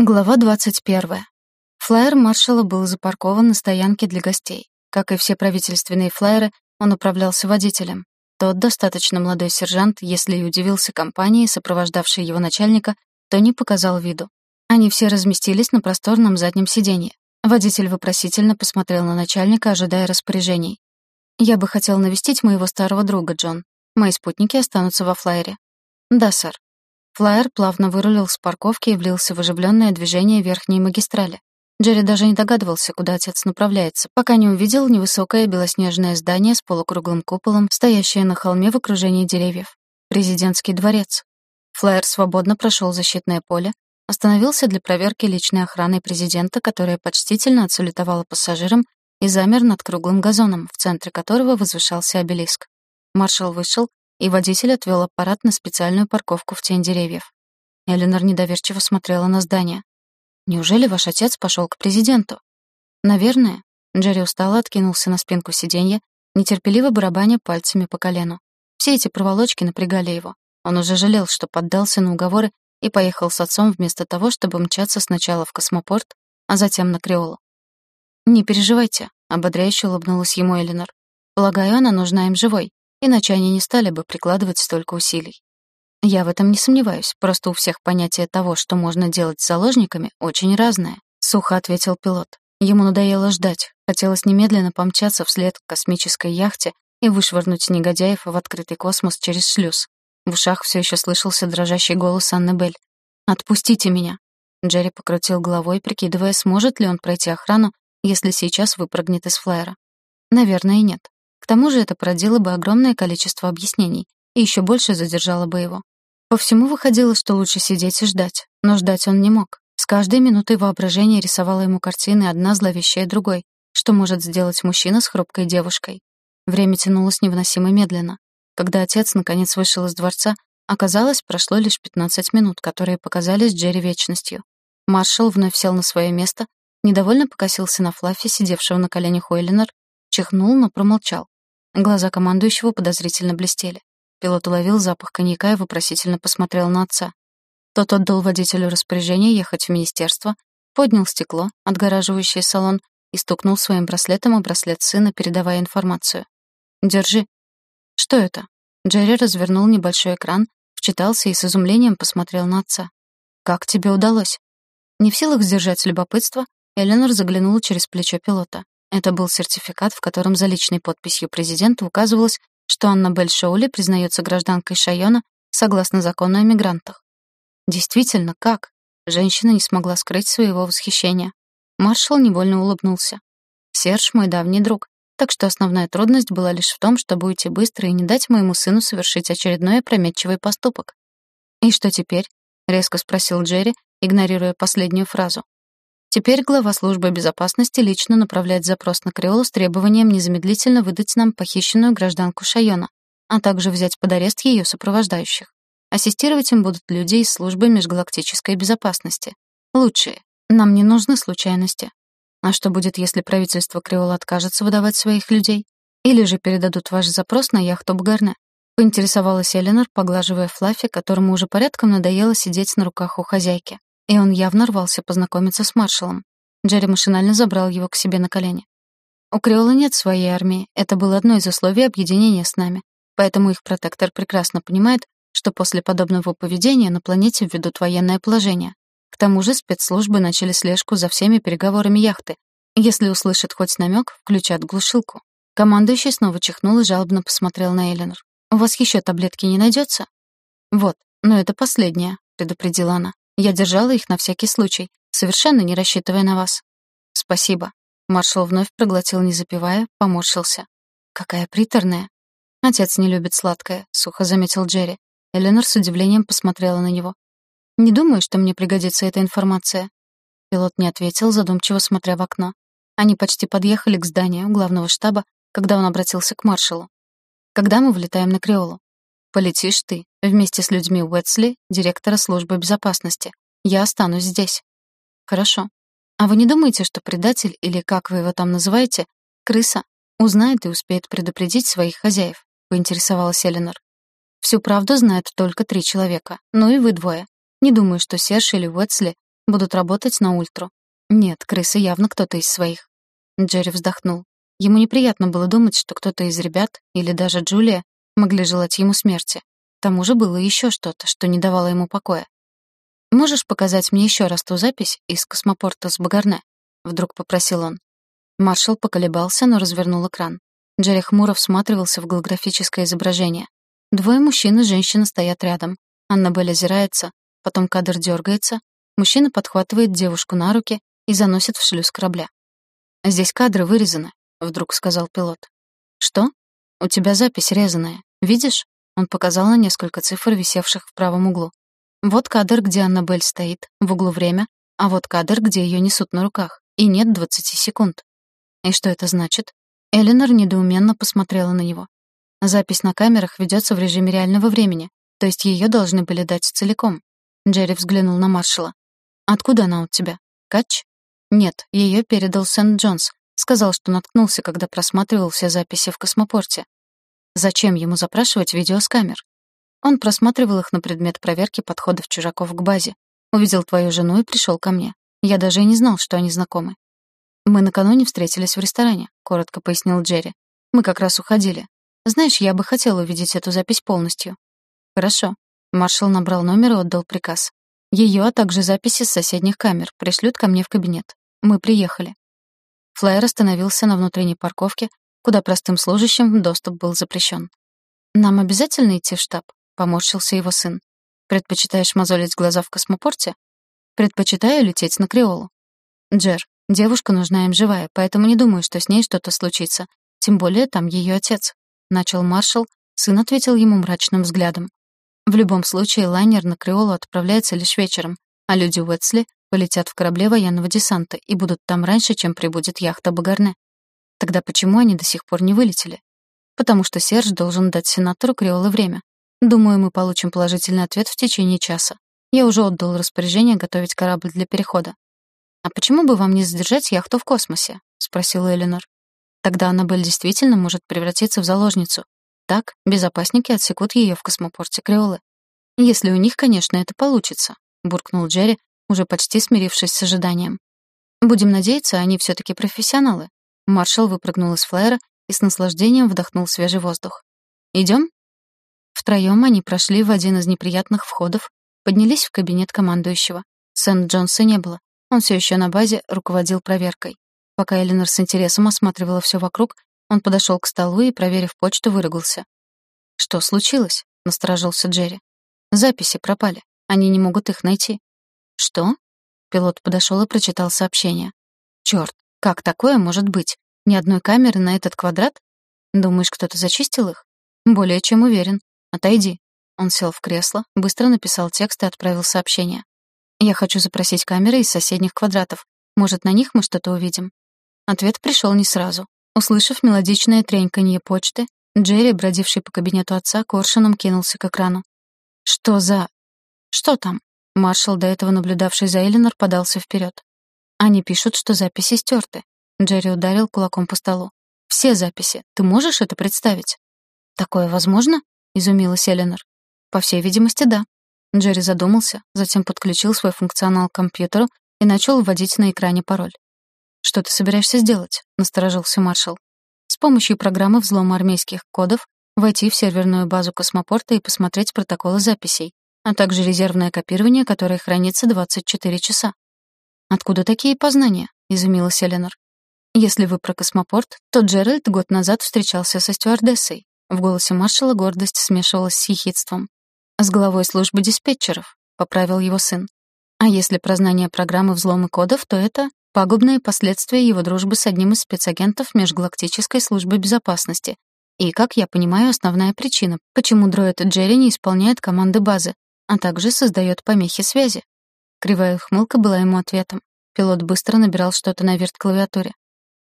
Глава 21. Флайер маршала был запаркован на стоянке для гостей. Как и все правительственные флайеры, он управлялся водителем. Тот достаточно молодой сержант, если и удивился компании, сопровождавшей его начальника, то не показал виду. Они все разместились на просторном заднем сиденье. Водитель вопросительно посмотрел на начальника, ожидая распоряжений. «Я бы хотел навестить моего старого друга, Джон. Мои спутники останутся во флайере». «Да, сэр». Флайер плавно вырулил с парковки и влился в оживленное движение верхней магистрали. Джерри даже не догадывался, куда отец направляется, пока не увидел невысокое белоснежное здание с полукруглым куполом, стоящее на холме в окружении деревьев. Президентский дворец. Флайер свободно прошел защитное поле, остановился для проверки личной охраны президента, которая почтительно отсалютовала пассажирам и замер над круглым газоном, в центре которого возвышался обелиск. Маршал вышел, и водитель отвел аппарат на специальную парковку в тень деревьев. Эленор недоверчиво смотрела на здание. «Неужели ваш отец пошел к президенту?» «Наверное». Джерри устало откинулся на спинку сиденья, нетерпеливо барабаня пальцами по колену. Все эти проволочки напрягали его. Он уже жалел, что поддался на уговоры и поехал с отцом вместо того, чтобы мчаться сначала в космопорт, а затем на Креолу. «Не переживайте», — ободряюще улыбнулась ему Эленор. «Полагаю, она нужна им живой иначе они не стали бы прикладывать столько усилий. Я в этом не сомневаюсь, просто у всех понятие того, что можно делать с заложниками, очень разное, сухо ответил пилот. Ему надоело ждать, хотелось немедленно помчаться вслед к космической яхте и вышвырнуть негодяев в открытый космос через шлюз. В ушах все еще слышался дрожащий голос Анны Белль. «Отпустите меня!» Джерри покрутил головой, прикидывая, сможет ли он пройти охрану, если сейчас выпрыгнет из флайера. Наверное, нет. Тому же это породило бы огромное количество объяснений и еще больше задержало бы его. По всему выходило, что лучше сидеть и ждать, но ждать он не мог. С каждой минутой воображение рисовало ему картины одна зловещая другой, что может сделать мужчина с хрупкой девушкой. Время тянулось невыносимо медленно. Когда отец наконец вышел из дворца, оказалось, прошло лишь 15 минут, которые показались Джерри вечностью. Маршал вновь сел на свое место, недовольно покосился на Флаффи, сидевшего на коленях Уэллинор, чихнул, но промолчал. Глаза командующего подозрительно блестели. Пилот уловил запах коньяка и вопросительно посмотрел на отца. Тот отдал водителю распоряжение ехать в министерство, поднял стекло, отгораживающее салон, и стукнул своим браслетом о браслет сына, передавая информацию. «Держи». «Что это?» Джерри развернул небольшой экран, вчитался и с изумлением посмотрел на отца. «Как тебе удалось?» Не в силах сдержать любопытство, Эленор заглянула через плечо пилота. Это был сертификат, в котором за личной подписью президента указывалось, что Анна Бель Шоули признается гражданкой Шайона согласно закону о мигрантах. Действительно, как? Женщина не смогла скрыть своего восхищения. Маршал невольно улыбнулся. Серж мой давний друг, так что основная трудность была лишь в том, чтобы уйти быстро и не дать моему сыну совершить очередной опрометчивый поступок. «И что теперь?» — резко спросил Джерри, игнорируя последнюю фразу. Теперь глава службы безопасности лично направляет запрос на Креолу с требованием незамедлительно выдать нам похищенную гражданку Шайона, а также взять под арест ее сопровождающих. Ассистировать им будут люди из службы межгалактической безопасности. Лучшие. Нам не нужны случайности. А что будет, если правительство Креола откажется выдавать своих людей? Или же передадут ваш запрос на яхту Бгарне? Поинтересовалась Эленор, поглаживая Флаффи, которому уже порядком надоело сидеть на руках у хозяйки и он явно рвался познакомиться с маршалом. Джерри машинально забрал его к себе на колени. У Креола нет своей армии, это было одно из условий объединения с нами, поэтому их протектор прекрасно понимает, что после подобного поведения на планете введут военное положение. К тому же спецслужбы начали слежку за всеми переговорами яхты. Если услышат хоть намек, включат глушилку. Командующий снова чихнул и жалобно посмотрел на Эленор. «У вас еще таблетки не найдется?» «Вот, но это последняя», — предупредила она. Я держала их на всякий случай, совершенно не рассчитывая на вас. Спасибо. Маршал вновь проглотил, не запивая, поморщился. Какая приторная. Отец не любит сладкое, сухо заметил Джерри. Эленор с удивлением посмотрела на него. Не думаю, что мне пригодится эта информация. Пилот не ответил, задумчиво смотря в окно. Они почти подъехали к зданию главного штаба, когда он обратился к маршалу. Когда мы вылетаем на Креолу? Полетишь ты, вместе с людьми Уэтсли, директора службы безопасности. Я останусь здесь. Хорошо. А вы не думаете, что предатель, или как вы его там называете, крыса, узнает и успеет предупредить своих хозяев? Поинтересовалась Эленор. Всю правду знают только три человека, ну и вы двое. Не думаю, что Серж или Уэтсли будут работать на ультру. Нет, крысы явно кто-то из своих. Джерри вздохнул. Ему неприятно было думать, что кто-то из ребят, или даже Джулия, могли желать ему смерти. К тому же было еще что-то, что не давало ему покоя. «Можешь показать мне еще раз ту запись из космопорта с Багарне?» — вдруг попросил он. Маршал поколебался, но развернул экран. Джерри хмуро всматривался в голографическое изображение. Двое мужчин и женщина стоят рядом. Аннабель озирается, потом кадр дергается, мужчина подхватывает девушку на руки и заносит в шлюз корабля. «Здесь кадры вырезаны», — вдруг сказал пилот. «Что? У тебя запись резаная. Видишь?» Он показал на несколько цифр, висевших в правом углу. Вот кадр, где Аннабель стоит, в углу время, а вот кадр, где ее несут на руках, и нет 20 секунд. И что это значит? Эленор недоуменно посмотрела на него. Запись на камерах ведется в режиме реального времени, то есть ее должны были дать целиком. Джерри взглянул на маршала. «Откуда она у тебя? Кач?» «Нет, ее передал Сент-Джонс. Сказал, что наткнулся, когда просматривал все записи в космопорте. Зачем ему запрашивать видео с камер? Он просматривал их на предмет проверки подходов чужаков к базе. Увидел твою жену и пришел ко мне. Я даже и не знал, что они знакомы. Мы накануне встретились в ресторане, коротко пояснил Джерри. Мы как раз уходили. Знаешь, я бы хотел увидеть эту запись полностью. Хорошо. Маршал набрал номер и отдал приказ. Ее, а также записи с соседних камер пришлют ко мне в кабинет. Мы приехали. Флайер остановился на внутренней парковке, куда простым служащим доступ был запрещен. «Нам обязательно идти в штаб?» — поморщился его сын. «Предпочитаешь мозолить глаза в космопорте?» «Предпочитаю лететь на Креолу». «Джер, девушка нужна им живая, поэтому не думаю, что с ней что-то случится. Тем более там ее отец», — начал маршал, сын ответил ему мрачным взглядом. «В любом случае, лайнер на Креолу отправляется лишь вечером, а люди Уэтсли полетят в корабле военного десанта и будут там раньше, чем прибудет яхта Багарне. Тогда почему они до сих пор не вылетели? Потому что Серж должен дать сенатору Креолы время. Думаю, мы получим положительный ответ в течение часа. Я уже отдал распоряжение готовить корабль для перехода. «А почему бы вам не задержать яхту в космосе?» — спросила Эленор. «Тогда Аннабель действительно может превратиться в заложницу. Так безопасники отсекут ее в космопорте Креолы. Если у них, конечно, это получится», — буркнул Джерри, уже почти смирившись с ожиданием. «Будем надеяться, они все таки профессионалы. Маршал выпрыгнул из флайера и с наслаждением вдохнул свежий воздух. Идем? Втроем они прошли в один из неприятных входов, поднялись в кабинет командующего. Сэм Джонса не было. Он все еще на базе руководил проверкой. Пока Эленор с интересом осматривала все вокруг, он подошел к столу и, проверив почту, выругался. «Что случилось?» — насторожился Джерри. «Записи пропали. Они не могут их найти». «Что?» Пилот подошел и прочитал сообщение. «Черт, как такое может быть? Ни одной камеры на этот квадрат? Думаешь, кто-то зачистил их? Более чем уверен. Отойди. Он сел в кресло, быстро написал текст и отправил сообщение. Я хочу запросить камеры из соседних квадратов. Может, на них мы что-то увидим? Ответ пришел не сразу. Услышав мелодичное треньканье почты, Джерри, бродивший по кабинету отца, коршуном кинулся к экрану. «Что за...» «Что там?» Маршал, до этого наблюдавший за Эленор, подался вперед. Они пишут, что записи стерты. Джерри ударил кулаком по столу. Все записи. Ты можешь это представить? Такое возможно? изумилась Эленор. По всей видимости, да. Джерри задумался, затем подключил свой функционал к компьютеру и начал вводить на экране пароль. «Что ты собираешься сделать?» — насторожился маршал. «С помощью программы взлома армейских кодов войти в серверную базу космопорта и посмотреть протоколы записей, а также резервное копирование, которое хранится 24 часа. «Откуда такие познания?» — изумилась Эленор. «Если вы про космопорт, то Джеральд год назад встречался со стюардессой». В голосе маршала гордость смешивалась с ехидством. «С главой службы диспетчеров», — поправил его сын. «А если про знание программы взлома кодов, то это пагубные последствия его дружбы с одним из спецагентов Межгалактической службы безопасности. И, как я понимаю, основная причина, почему дроид Джерри не исполняет команды базы, а также создает помехи связи. Кривая ухмылка была ему ответом. Пилот быстро набирал что-то на верт-клавиатуре.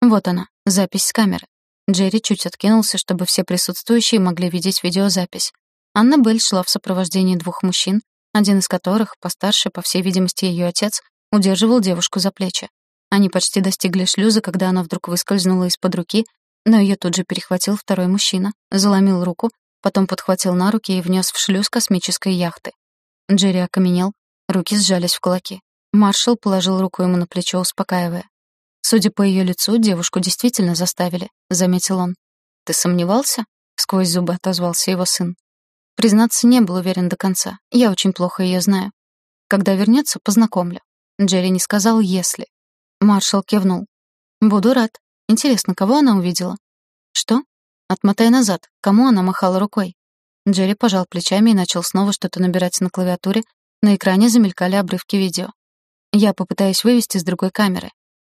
Вот она, запись с камеры. Джерри чуть откинулся, чтобы все присутствующие могли видеть видеозапись. Анна Белль шла в сопровождении двух мужчин, один из которых, постарше, по всей видимости, ее отец, удерживал девушку за плечи. Они почти достигли шлюза, когда она вдруг выскользнула из-под руки, но ее тут же перехватил второй мужчина, заломил руку, потом подхватил на руки и внес в шлюз космической яхты. Джерри окаменел, Руки сжались в кулаки. Маршал положил руку ему на плечо, успокаивая. «Судя по ее лицу, девушку действительно заставили», — заметил он. «Ты сомневался?» — сквозь зубы отозвался его сын. Признаться, не был уверен до конца. Я очень плохо ее знаю. Когда вернется, познакомлю. Джерри не сказал «если». Маршал кивнул. «Буду рад. Интересно, кого она увидела?» «Что?» «Отмотай назад. Кому она махала рукой?» Джерри пожал плечами и начал снова что-то набирать на клавиатуре. На экране замелькали обрывки видео. Я попытаюсь вывести с другой камеры.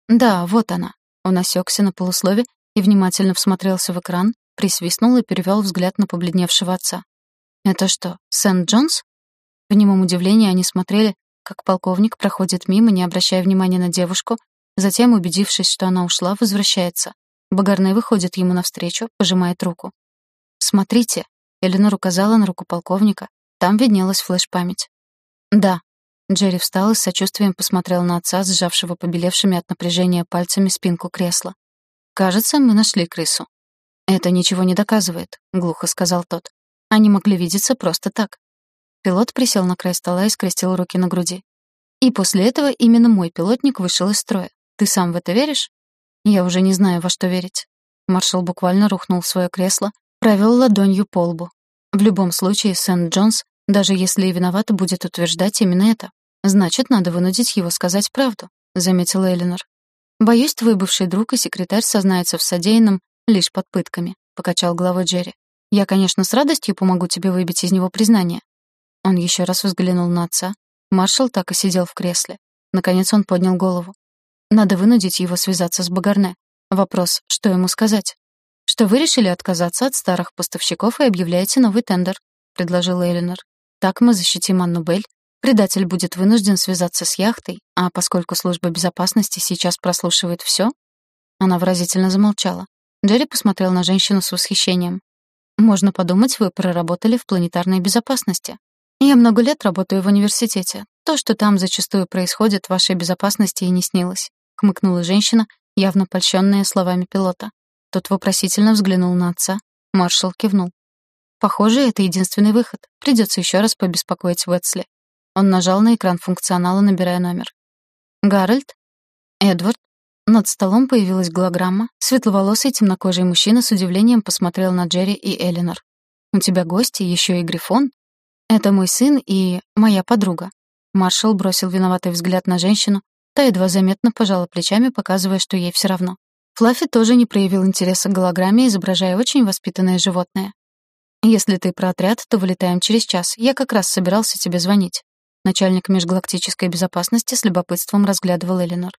Да, вот она. Он осекся на полуслове и внимательно всмотрелся в экран, присвистнул и перевел взгляд на побледневшего отца. «Это что, Сент-Джонс?» В немом удивлении они смотрели, как полковник проходит мимо, не обращая внимания на девушку, затем, убедившись, что она ушла, возвращается. Багарне выходит ему навстречу, пожимает руку. «Смотрите», — Эленор указала на руку полковника, там виднелась флеш-память. «Да». Джерри встал и с сочувствием посмотрел на отца, сжавшего побелевшими от напряжения пальцами спинку кресла. «Кажется, мы нашли крысу». «Это ничего не доказывает», — глухо сказал тот. «Они могли видеться просто так». Пилот присел на край стола и скрестил руки на груди. «И после этого именно мой пилотник вышел из строя. Ты сам в это веришь?» «Я уже не знаю, во что верить». Маршал буквально рухнул в свое кресло, провел ладонью по лбу. В любом случае, Сент-Джонс даже если и виноват, будет утверждать именно это. Значит, надо вынудить его сказать правду, заметила Элинор. Боюсь, твой бывший друг и секретарь сознаются в содеянном лишь под пытками, покачал головой Джерри. Я, конечно, с радостью помогу тебе выбить из него признание. Он еще раз взглянул на отца. Маршал так и сидел в кресле. Наконец он поднял голову. Надо вынудить его связаться с Багарне. Вопрос, что ему сказать? Что вы решили отказаться от старых поставщиков и объявляете новый тендер, предложила Элинор. Так мы защитим Анну Бель. Предатель будет вынужден связаться с яхтой, а поскольку служба безопасности сейчас прослушивает все, она выразительно замолчала. Джерри посмотрел на женщину с восхищением. «Можно подумать, вы проработали в планетарной безопасности. Я много лет работаю в университете. То, что там зачастую происходит, вашей безопасности и не снилось», — хмыкнула женщина, явно польщенная словами пилота. Тот вопросительно взглянул на отца. Маршал кивнул. Похоже, это единственный выход. Придется еще раз побеспокоить Уэтсли. Он нажал на экран функционала, набирая номер. «Гарольд?» «Эдвард?» Над столом появилась голограмма. Светловолосый темнокожий мужчина с удивлением посмотрел на Джерри и Элинор. «У тебя гости, еще и Грифон?» «Это мой сын и моя подруга». Маршал бросил виноватый взгляд на женщину, та едва заметно пожала плечами, показывая, что ей все равно. Флаффи тоже не проявил интереса к голограмме, изображая очень воспитанное животное. «Если ты про отряд, то вылетаем через час. Я как раз собирался тебе звонить». Начальник межгалактической безопасности с любопытством разглядывал Элинор.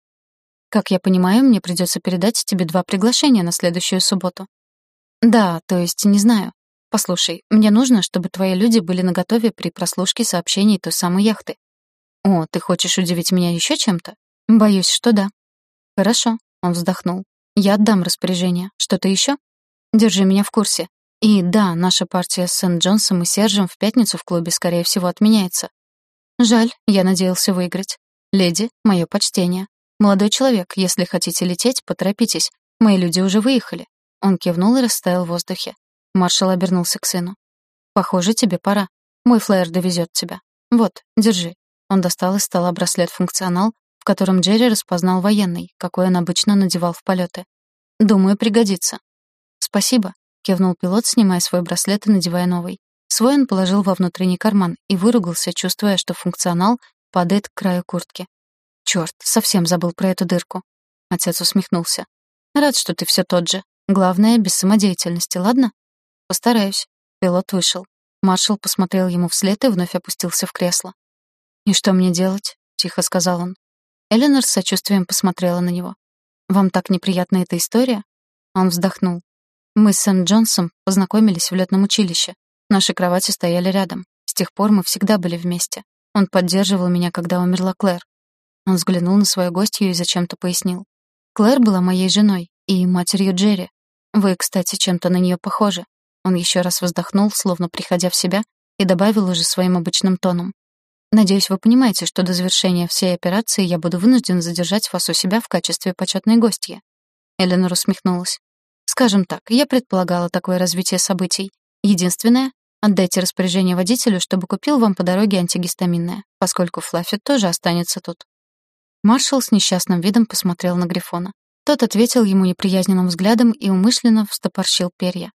«Как я понимаю, мне придется передать тебе два приглашения на следующую субботу». «Да, то есть не знаю. Послушай, мне нужно, чтобы твои люди были наготове при прослушке сообщений той самой яхты». «О, ты хочешь удивить меня еще чем-то?» «Боюсь, что да». «Хорошо», — он вздохнул. «Я отдам распоряжение. Что-то еще?» «Держи меня в курсе. И да, наша партия с Сент-Джонсом и Сержем в пятницу в клубе, скорее всего, отменяется. Жаль, я надеялся выиграть. Леди, мое почтение. Молодой человек, если хотите лететь, поторопитесь. Мои люди уже выехали. Он кивнул и растаял в воздухе. Маршал обернулся к сыну. Похоже, тебе пора. Мой флайер довезет тебя. Вот, держи. Он достал из стола браслет-функционал, в котором Джерри распознал военный, какой он обычно надевал в полеты. Думаю, пригодится. Спасибо. — кивнул пилот, снимая свой браслет и надевая новый. Свой он положил во внутренний карман и выругался, чувствуя, что функционал падает к краю куртки. «Чёрт, совсем забыл про эту дырку». Отец усмехнулся. «Рад, что ты все тот же. Главное, без самодеятельности, ладно?» «Постараюсь». Пилот вышел. Маршал посмотрел ему вслед и вновь опустился в кресло. «И что мне делать?» — тихо сказал он. Эленор с сочувствием посмотрела на него. «Вам так неприятна эта история?» Он вздохнул. Мы с Сент Джонсом познакомились в летном училище. Наши кровати стояли рядом. С тех пор мы всегда были вместе. Он поддерживал меня, когда умерла Клэр. Он взглянул на свою гостью и зачем-то пояснил. Клэр была моей женой и матерью Джерри. Вы, кстати, чем-то на нее похожи. Он еще раз вздохнул, словно приходя в себя, и добавил уже своим обычным тоном. Надеюсь, вы понимаете, что до завершения всей операции я буду вынужден задержать вас у себя в качестве почетной гостьи. Эленор усмехнулась. Скажем так, я предполагала такое развитие событий. Единственное, отдайте распоряжение водителю, чтобы купил вам по дороге антигистаминное, поскольку Флаффи тоже останется тут. Маршал с несчастным видом посмотрел на Грифона. Тот ответил ему неприязненным взглядом и умышленно встопорщил перья.